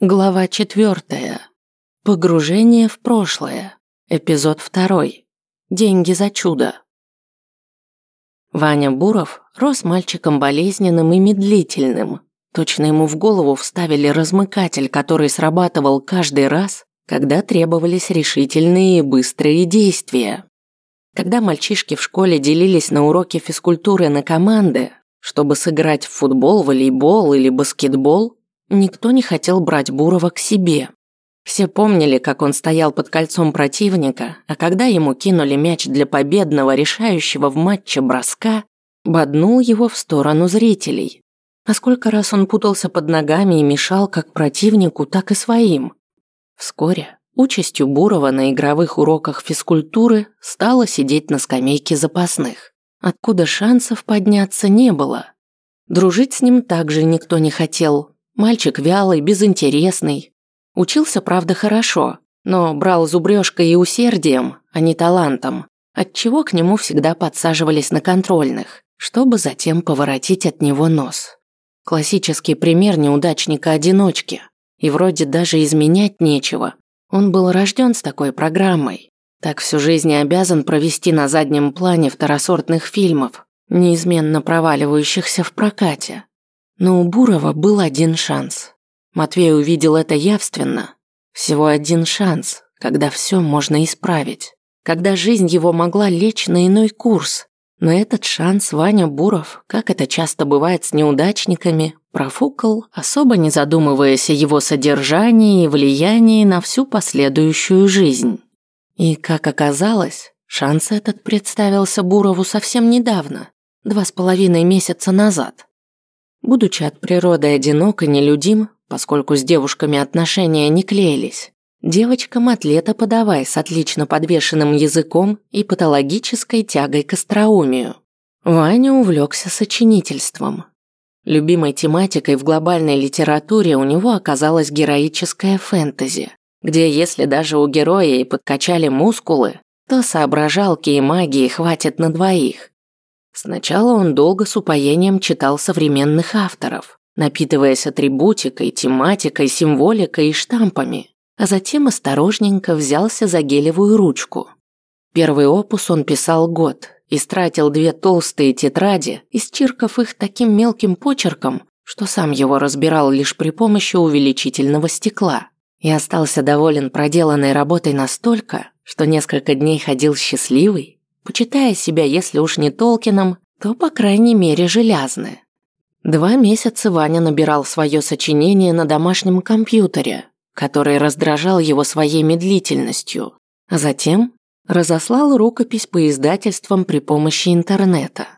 Глава четвертая. Погружение в прошлое. Эпизод второй. Деньги за чудо. Ваня Буров рос мальчиком болезненным и медлительным. Точно ему в голову вставили размыкатель, который срабатывал каждый раз, когда требовались решительные и быстрые действия. Когда мальчишки в школе делились на уроке физкультуры на команды, чтобы сыграть в футбол, волейбол или баскетбол, Никто не хотел брать Бурова к себе. Все помнили, как он стоял под кольцом противника, а когда ему кинули мяч для победного, решающего в матче броска, боднул его в сторону зрителей. А сколько раз он путался под ногами и мешал как противнику, так и своим. Вскоре участью Бурова на игровых уроках физкультуры стало сидеть на скамейке запасных, откуда шансов подняться не было. Дружить с ним также никто не хотел, Мальчик вялый, безинтересный. Учился, правда, хорошо, но брал зубрёжкой и усердием, а не талантом, отчего к нему всегда подсаживались на контрольных, чтобы затем поворотить от него нос. Классический пример неудачника-одиночки. И вроде даже изменять нечего. Он был рожден с такой программой. Так всю жизнь и обязан провести на заднем плане второсортных фильмов, неизменно проваливающихся в прокате. Но у Бурова был один шанс. Матвей увидел это явственно. Всего один шанс, когда все можно исправить. Когда жизнь его могла лечь на иной курс. Но этот шанс Ваня Буров, как это часто бывает с неудачниками, профукал, особо не задумываясь о его содержании и влиянии на всю последующую жизнь. И, как оказалось, шанс этот представился Бурову совсем недавно, два с половиной месяца назад. Будучи от природы одинок и нелюдим, поскольку с девушками отношения не клеились, девочкам атлета подавай с отлично подвешенным языком и патологической тягой к остроумию. Ваня увлекся сочинительством. Любимой тематикой в глобальной литературе у него оказалась героическая фэнтези, где если даже у героя и подкачали мускулы, то соображалки и магии хватит на двоих. Сначала он долго с упоением читал современных авторов, напитываясь атрибутикой, тематикой, символикой и штампами, а затем осторожненько взялся за гелевую ручку. Первый опус он писал год, истратил две толстые тетради, исчиркав их таким мелким почерком, что сам его разбирал лишь при помощи увеличительного стекла, и остался доволен проделанной работой настолько, что несколько дней ходил счастливый почитая себя, если уж не Толкином, то, по крайней мере, железны. Два месяца Ваня набирал свое сочинение на домашнем компьютере, который раздражал его своей медлительностью, а затем разослал рукопись по издательствам при помощи интернета.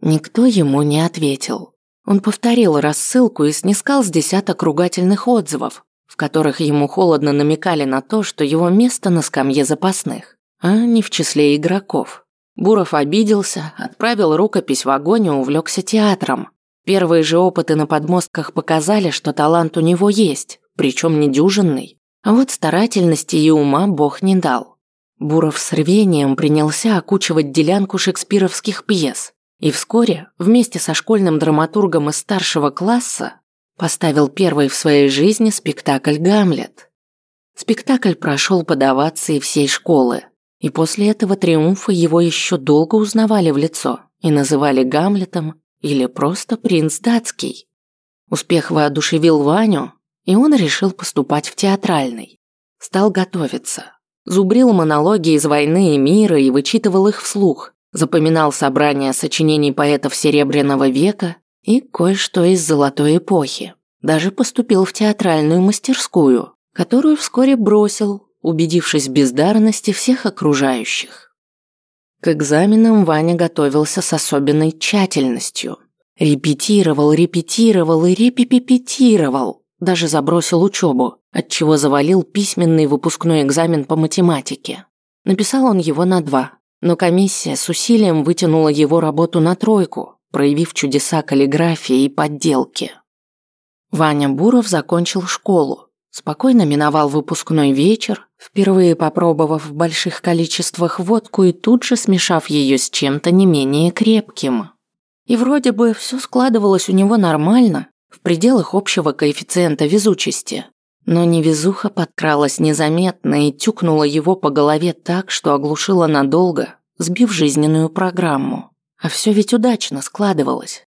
Никто ему не ответил. Он повторил рассылку и снискал с десяток ругательных отзывов, в которых ему холодно намекали на то, что его место на скамье запасных, а не в числе игроков. Буров обиделся, отправил рукопись в огонь и увлекся театром. Первые же опыты на подмостках показали, что талант у него есть, причем недюжинный. А вот старательности и ума Бог не дал. Буров с рвением принялся окучивать делянку шекспировских пьес и вскоре, вместе со школьным драматургом из старшего класса, поставил первый в своей жизни спектакль «Гамлет». Спектакль прошел под овацией всей школы. И после этого триумфа его еще долго узнавали в лицо и называли Гамлетом или просто принц датский. Успех воодушевил Ваню, и он решил поступать в театральный. Стал готовиться. Зубрил монологи из «Войны и мира» и вычитывал их вслух. Запоминал собрания сочинений поэтов Серебряного века и кое-что из золотой эпохи. Даже поступил в театральную мастерскую, которую вскоре бросил, убедившись в бездарности всех окружающих. К экзаменам Ваня готовился с особенной тщательностью. Репетировал, репетировал и репипипетировал. Даже забросил учебу, отчего завалил письменный выпускной экзамен по математике. Написал он его на два, но комиссия с усилием вытянула его работу на тройку, проявив чудеса каллиграфии и подделки. Ваня Буров закончил школу, Спокойно миновал выпускной вечер, впервые попробовав в больших количествах водку и тут же смешав ее с чем-то не менее крепким. И вроде бы все складывалось у него нормально, в пределах общего коэффициента везучести. Но невезуха подкралась незаметно и тюкнула его по голове так, что оглушила надолго, сбив жизненную программу. А все ведь удачно складывалось.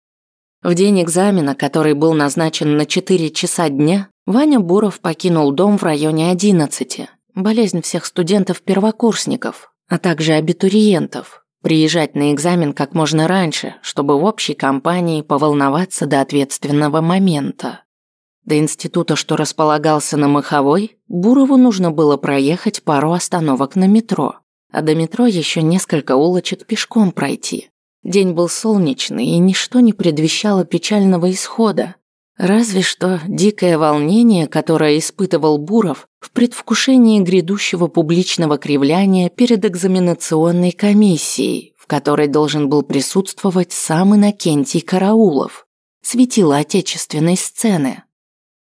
В день экзамена, который был назначен на 4 часа дня, Ваня Буров покинул дом в районе 11. Болезнь всех студентов-первокурсников, а также абитуриентов. Приезжать на экзамен как можно раньше, чтобы в общей компании поволноваться до ответственного момента. До института, что располагался на Маховой, Бурову нужно было проехать пару остановок на метро, а до метро еще несколько улочек пешком пройти. День был солнечный, и ничто не предвещало печального исхода. Разве что дикое волнение, которое испытывал Буров в предвкушении грядущего публичного кривляния перед экзаменационной комиссией, в которой должен был присутствовать сам Иннокентий Караулов, светило отечественной сцены.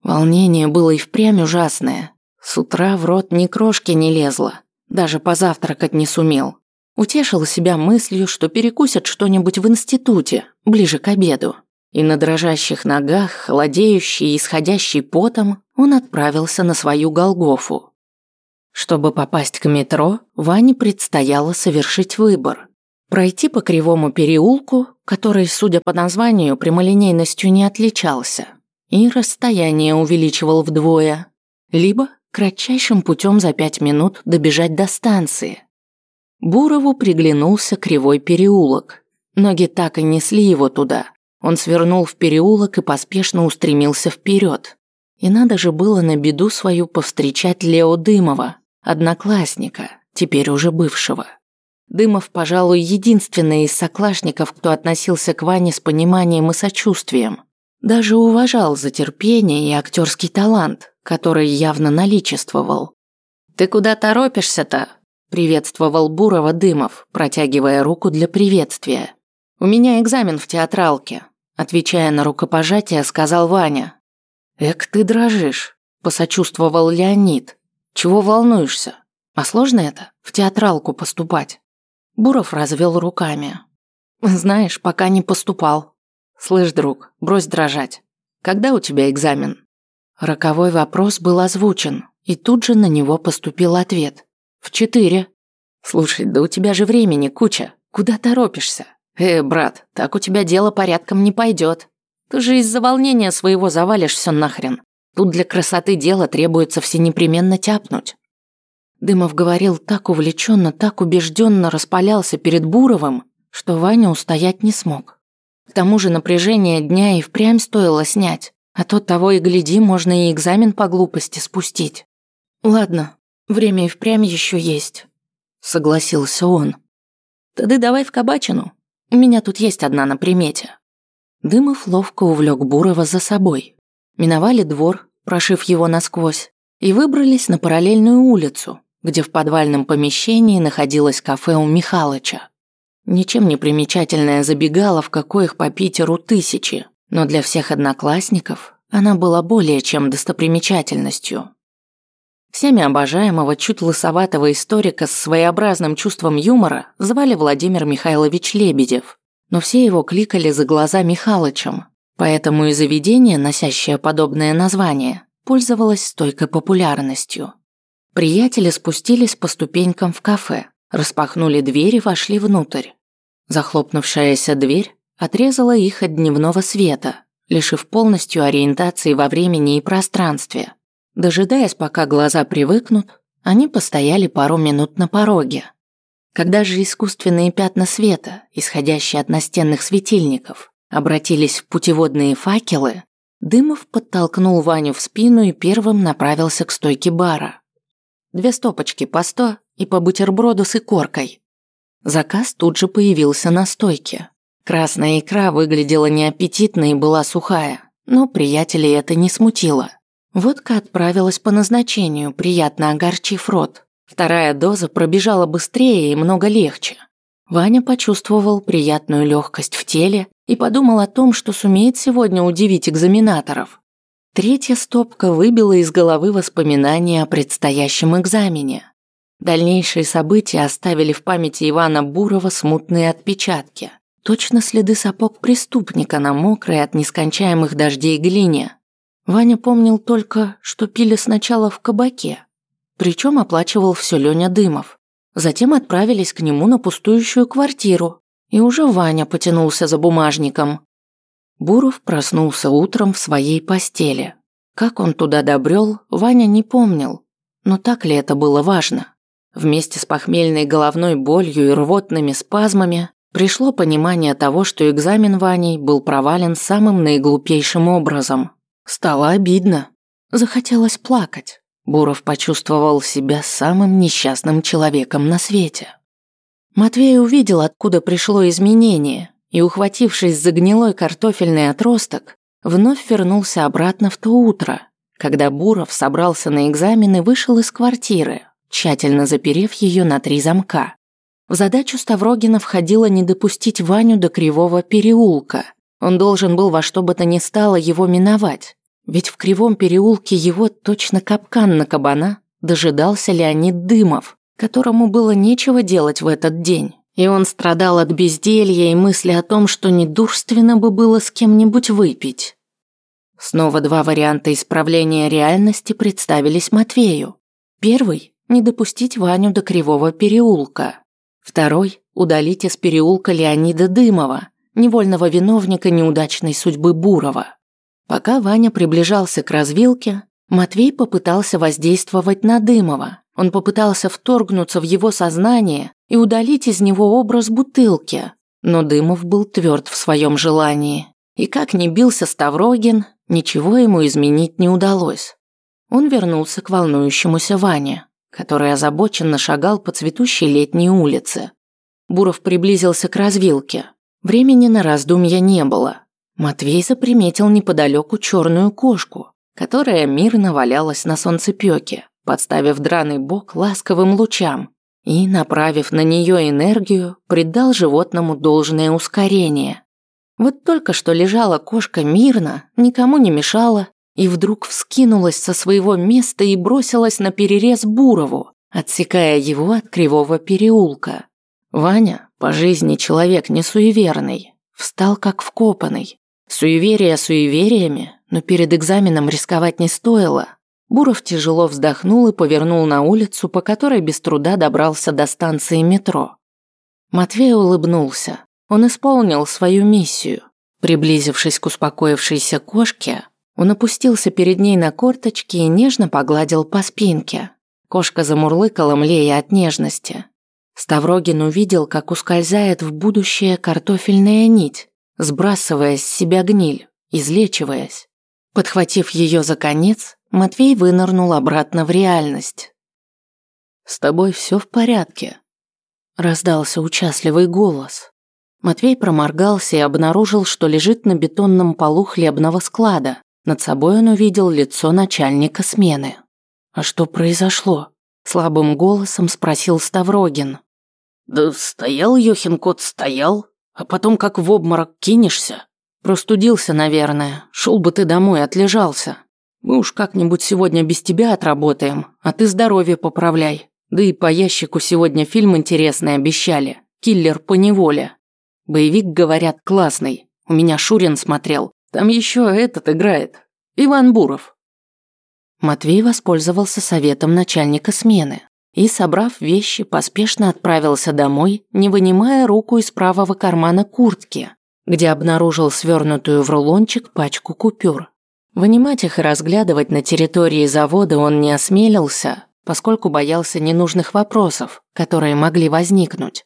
Волнение было и впрямь ужасное. С утра в рот ни крошки не лезло, даже позавтракать не сумел. Утешил себя мыслью, что перекусят что-нибудь в институте, ближе к обеду. И на дрожащих ногах, холодеющий и исходящий потом, он отправился на свою Голгофу. Чтобы попасть к метро, Ване предстояло совершить выбор. Пройти по кривому переулку, который, судя по названию, прямолинейностью не отличался, и расстояние увеличивал вдвое, либо кратчайшим путем за пять минут добежать до станции. Бурову приглянулся кривой переулок. Ноги так и несли его туда. Он свернул в переулок и поспешно устремился вперед. И надо же было на беду свою повстречать Лео Дымова, одноклассника, теперь уже бывшего. Дымов, пожалуй, единственный из соклашников, кто относился к Ване с пониманием и сочувствием. Даже уважал за терпение и актерский талант, который явно наличествовал. «Ты куда торопишься-то?» – приветствовал Бурова Дымов, протягивая руку для приветствия. «У меня экзамен в театралке», – отвечая на рукопожатие, сказал Ваня. «Эк, ты дрожишь», – посочувствовал Леонид. «Чего волнуешься? А сложно это, в театралку поступать?» Буров развел руками. «Знаешь, пока не поступал», «Слышь, друг, брось дрожать. Когда у тебя экзамен?» Роковой вопрос был озвучен, и тут же на него поступил ответ. «В четыре». «Слушай, да у тебя же времени куча. Куда торопишься?» «Э, брат, так у тебя дело порядком не пойдет. Ты же из-за волнения своего завалишь все нахрен. Тут для красоты дела требуется все непременно тяпнуть». Дымов говорил так увлеченно, так убежденно распалялся перед Буровым, что Ваня устоять не смог. К тому же напряжение дня и впрямь стоило снять, а то того и гляди, можно и экзамен по глупости спустить. Ладно, время и впрямь еще есть, согласился он. Тогда давай в кабачину. У меня тут есть одна на примете. Дымов ловко увлек Бурова за собой. Миновали двор, прошив его насквозь, и выбрались на параллельную улицу, где в подвальном помещении находилось кафе у Михалыча. Ничем не примечательная забегаловка, коих по Питеру тысячи, но для всех одноклассников она была более чем достопримечательностью. Всеми обожаемого, чуть лысоватого историка с своеобразным чувством юмора звали Владимир Михайлович Лебедев, но все его кликали за глаза Михалычем, поэтому и заведение, носящее подобное название, пользовалось стойкой популярностью. Приятели спустились по ступенькам в кафе, распахнули дверь и вошли внутрь. Захлопнувшаяся дверь отрезала их от дневного света, лишив полностью ориентации во времени и пространстве. Дожидаясь, пока глаза привыкнут, они постояли пару минут на пороге. Когда же искусственные пятна света, исходящие от настенных светильников, обратились в путеводные факелы, Дымов подтолкнул Ваню в спину и первым направился к стойке бара. Две стопочки по сто и по бутерброду с икоркой. Заказ тут же появился на стойке. Красная икра выглядела неаппетитно и была сухая, но приятелей это не смутило. Водка отправилась по назначению, приятно огорчив рот. Вторая доза пробежала быстрее и много легче. Ваня почувствовал приятную легкость в теле и подумал о том, что сумеет сегодня удивить экзаменаторов. Третья стопка выбила из головы воспоминания о предстоящем экзамене. Дальнейшие события оставили в памяти Ивана Бурова смутные отпечатки. Точно следы сапог преступника на мокрой от нескончаемых дождей глине. Ваня помнил только, что пили сначала в кабаке. Причем оплачивал все Леня Дымов. Затем отправились к нему на пустующую квартиру, и уже Ваня потянулся за бумажником. Буров проснулся утром в своей постели. Как он туда добрел, Ваня не помнил. Но так ли это было важно? Вместе с похмельной головной болью и рвотными спазмами пришло понимание того, что экзамен Ваней был провален самым наиглупейшим образом. Стало обидно. Захотелось плакать. Буров почувствовал себя самым несчастным человеком на свете. Матвей увидел, откуда пришло изменение, и, ухватившись за гнилой картофельный отросток, вновь вернулся обратно в то утро, когда Буров собрался на экзамен и вышел из квартиры, тщательно заперев ее на три замка. В задачу Ставрогина входило не допустить Ваню до Кривого переулка. Он должен был во что бы то ни стало его миновать. Ведь в кривом переулке его точно капкан на кабана дожидался Леонид Дымов, которому было нечего делать в этот день. И он страдал от безделья и мысли о том, что недурственно бы было с кем-нибудь выпить. Снова два варианта исправления реальности представились Матвею. Первый – не допустить Ваню до Кривого переулка. Второй – удалить из переулка Леонида Дымова, невольного виновника неудачной судьбы Бурова. Пока Ваня приближался к развилке, Матвей попытался воздействовать на Дымова. Он попытался вторгнуться в его сознание и удалить из него образ бутылки. Но Дымов был тверд в своем желании. И как ни бился Ставрогин, ничего ему изменить не удалось. Он вернулся к волнующемуся Ване, который озабоченно шагал по цветущей летней улице. Буров приблизился к развилке. Времени на раздумья не было. Матвей заприметил неподалеку черную кошку, которая мирно валялась на солнцепёке, подставив драный бок ласковым лучам и, направив на нее энергию, придал животному должное ускорение. Вот только что лежала кошка мирно, никому не мешала, и вдруг вскинулась со своего места и бросилась на перерез Бурову, отсекая его от кривого переулка. Ваня, по жизни человек не суеверный, встал как вкопанный, Суеверия суевериями, но перед экзаменом рисковать не стоило. Буров тяжело вздохнул и повернул на улицу, по которой без труда добрался до станции метро. Матвей улыбнулся. Он исполнил свою миссию. Приблизившись к успокоившейся кошке, он опустился перед ней на корточки и нежно погладил по спинке. Кошка замурлыкала, млея от нежности. Ставрогин увидел, как ускользает в будущее картофельная нить, сбрасывая с себя гниль, излечиваясь. Подхватив ее за конец, Матвей вынырнул обратно в реальность. «С тобой все в порядке?» Раздался участливый голос. Матвей проморгался и обнаружил, что лежит на бетонном полу хлебного склада. Над собой он увидел лицо начальника смены. «А что произошло?» Слабым голосом спросил Ставрогин. «Да стоял Йохин кот, стоял, а потом как в обморок кинешься. Простудился, наверное. Шел бы ты домой, отлежался. Мы уж как-нибудь сегодня без тебя отработаем, а ты здоровье поправляй. Да и по ящику сегодня фильм интересный обещали. Киллер по неволе. Боевик, говорят, классный. У меня Шурин смотрел. Там еще этот играет. Иван Буров. Матвей воспользовался советом начальника смены и, собрав вещи, поспешно отправился домой, не вынимая руку из правого кармана куртки, где обнаружил свернутую в рулончик пачку купюр. Вынимать их и разглядывать на территории завода он не осмелился, поскольку боялся ненужных вопросов, которые могли возникнуть.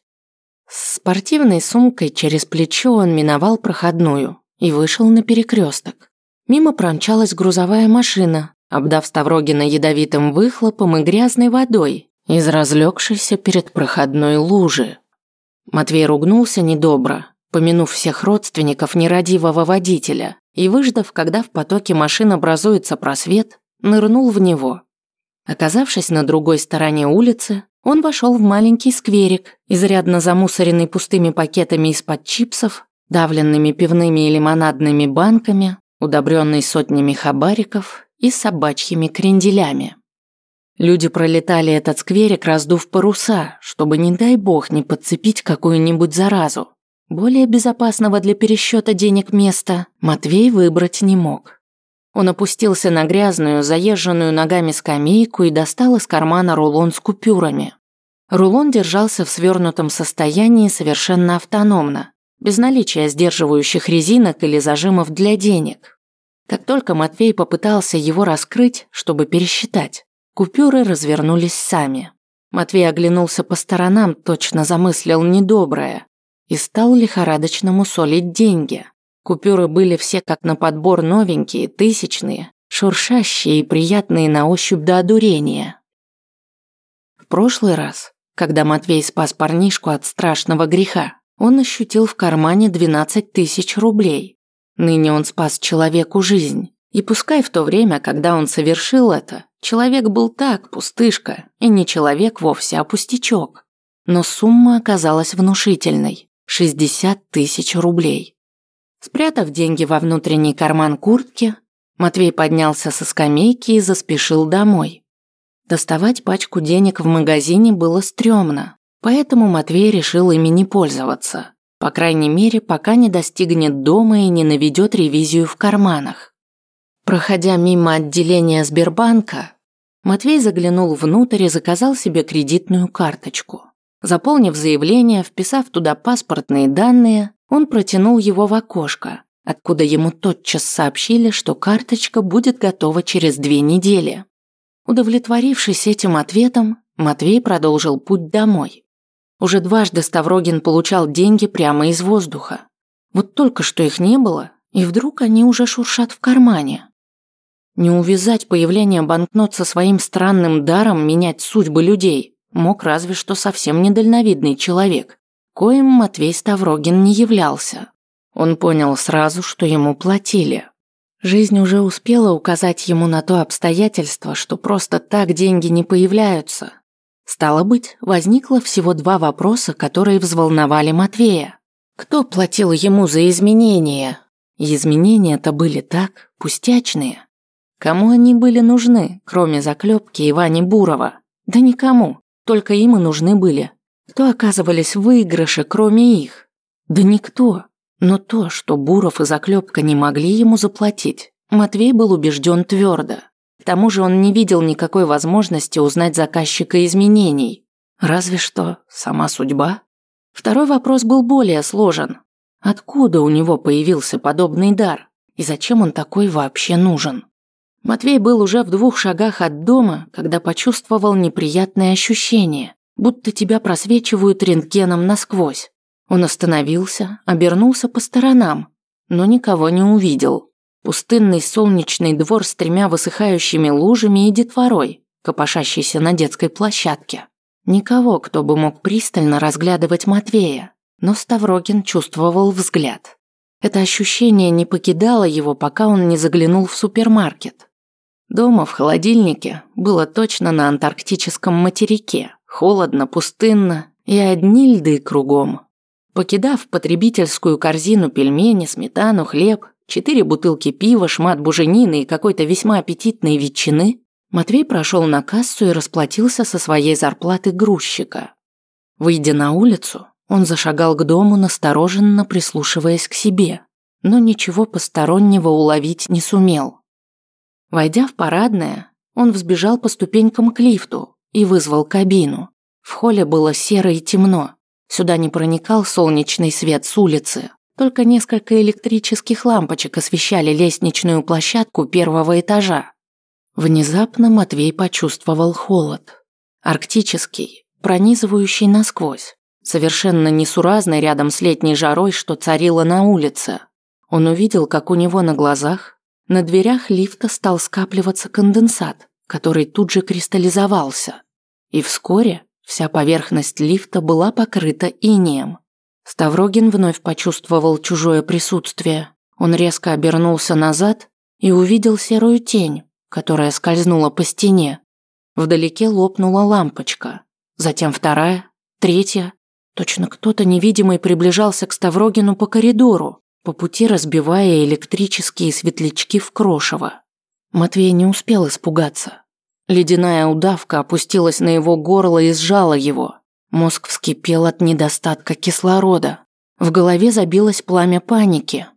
С спортивной сумкой через плечо он миновал проходную и вышел на перекресток. Мимо промчалась грузовая машина, обдав Ставрогина ядовитым выхлопом и грязной водой, из разлегшейся перед проходной лужи. Матвей ругнулся недобро, помянув всех родственников нерадивого водителя, и, выждав, когда в потоке машин образуется просвет, нырнул в него. Оказавшись на другой стороне улицы, он вошел в маленький скверик, изрядно замусоренный пустыми пакетами из-под чипсов, давленными пивными и лимонадными банками, удобренный сотнями хабариков и собачьими кренделями. Люди пролетали этот скверик, раздув паруса, чтобы, не дай бог, не подцепить какую-нибудь заразу. Более безопасного для пересчета денег места Матвей выбрать не мог. Он опустился на грязную, заезженную ногами скамейку и достал из кармана рулон с купюрами. Рулон держался в свернутом состоянии совершенно автономно, без наличия сдерживающих резинок или зажимов для денег. Как только Матвей попытался его раскрыть, чтобы пересчитать, купюры развернулись сами. Матвей оглянулся по сторонам, точно замыслил недоброе, и стал лихорадочно мусолить деньги. Купюры были все как на подбор новенькие, тысячные, шуршащие и приятные на ощупь до одурения. В прошлый раз, когда Матвей спас парнишку от страшного греха, он ощутил в кармане 12 тысяч рублей. Ныне он спас человеку жизнь. И пускай в то время, когда он совершил это, человек был так, пустышка, и не человек вовсе, а пустячок. Но сумма оказалась внушительной. 60 тысяч рублей. Спрятав деньги во внутренний карман куртки, Матвей поднялся со скамейки и заспешил домой. Доставать пачку денег в магазине было стрёмно, поэтому Матвей решил ими не пользоваться. По крайней мере, пока не достигнет дома и не наведет ревизию в карманах. Проходя мимо отделения Сбербанка, Матвей заглянул внутрь и заказал себе кредитную карточку. Заполнив заявление, вписав туда паспортные данные, он протянул его в окошко, откуда ему тотчас сообщили, что карточка будет готова через две недели. Удовлетворившись этим ответом, Матвей продолжил путь домой. Уже дважды Ставрогин получал деньги прямо из воздуха. Вот только что их не было, и вдруг они уже шуршат в кармане. Не увязать появление банкнот со своим странным даром менять судьбы людей мог разве что совсем недальновидный человек, коим Матвей Ставрогин не являлся. Он понял сразу, что ему платили. Жизнь уже успела указать ему на то обстоятельство, что просто так деньги не появляются. Стало быть, возникло всего два вопроса, которые взволновали Матвея. Кто платил ему за изменения? Изменения-то были так, пустячные. Кому они были нужны, кроме заклепки и Вани Бурова? Да никому. Только им и нужны были. Кто оказывались в выигрыше, кроме их? Да никто. Но то, что Буров и Заклепка не могли ему заплатить, Матвей был убежден твердо. К тому же он не видел никакой возможности узнать заказчика изменений. Разве что сама судьба. Второй вопрос был более сложен. Откуда у него появился подобный дар? И зачем он такой вообще нужен? Матвей был уже в двух шагах от дома, когда почувствовал неприятное ощущение, будто тебя просвечивают рентгеном насквозь. Он остановился, обернулся по сторонам, но никого не увидел. Пустынный солнечный двор с тремя высыхающими лужами и детворой, копошащийся на детской площадке. Никого, кто бы мог пристально разглядывать Матвея, но Ставрогин чувствовал взгляд. Это ощущение не покидало его, пока он не заглянул в супермаркет. Дома в холодильнике было точно на антарктическом материке. Холодно, пустынно и одни льды кругом. Покидав потребительскую корзину пельмени, сметану, хлеб, четыре бутылки пива, шмат буженины и какой-то весьма аппетитной ветчины, Матвей прошел на кассу и расплатился со своей зарплаты грузчика. Выйдя на улицу, он зашагал к дому, настороженно прислушиваясь к себе, но ничего постороннего уловить не сумел. Войдя в парадное, он взбежал по ступенькам к лифту и вызвал кабину. В холле было серо и темно. Сюда не проникал солнечный свет с улицы. Только несколько электрических лампочек освещали лестничную площадку первого этажа. Внезапно Матвей почувствовал холод. Арктический, пронизывающий насквозь. Совершенно несуразный рядом с летней жарой, что царила на улице. Он увидел, как у него на глазах на дверях лифта стал скапливаться конденсат, который тут же кристаллизовался. И вскоре вся поверхность лифта была покрыта инеем. Ставрогин вновь почувствовал чужое присутствие. Он резко обернулся назад и увидел серую тень, которая скользнула по стене. Вдалеке лопнула лампочка, затем вторая, третья. Точно кто-то невидимый приближался к Ставрогину по коридору по пути разбивая электрические светлячки в крошево. Матвей не успел испугаться. Ледяная удавка опустилась на его горло и сжала его. Мозг вскипел от недостатка кислорода. В голове забилось пламя паники.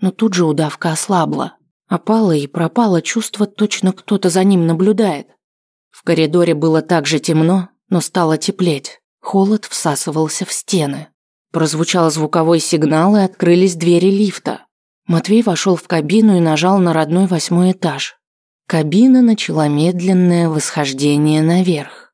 Но тут же удавка ослабла. Опало и пропало чувство, точно кто-то за ним наблюдает. В коридоре было так же темно, но стало теплеть. Холод всасывался в стены. Прозвучал звуковой сигнал, и открылись двери лифта. Матвей вошел в кабину и нажал на родной восьмой этаж. Кабина начала медленное восхождение наверх.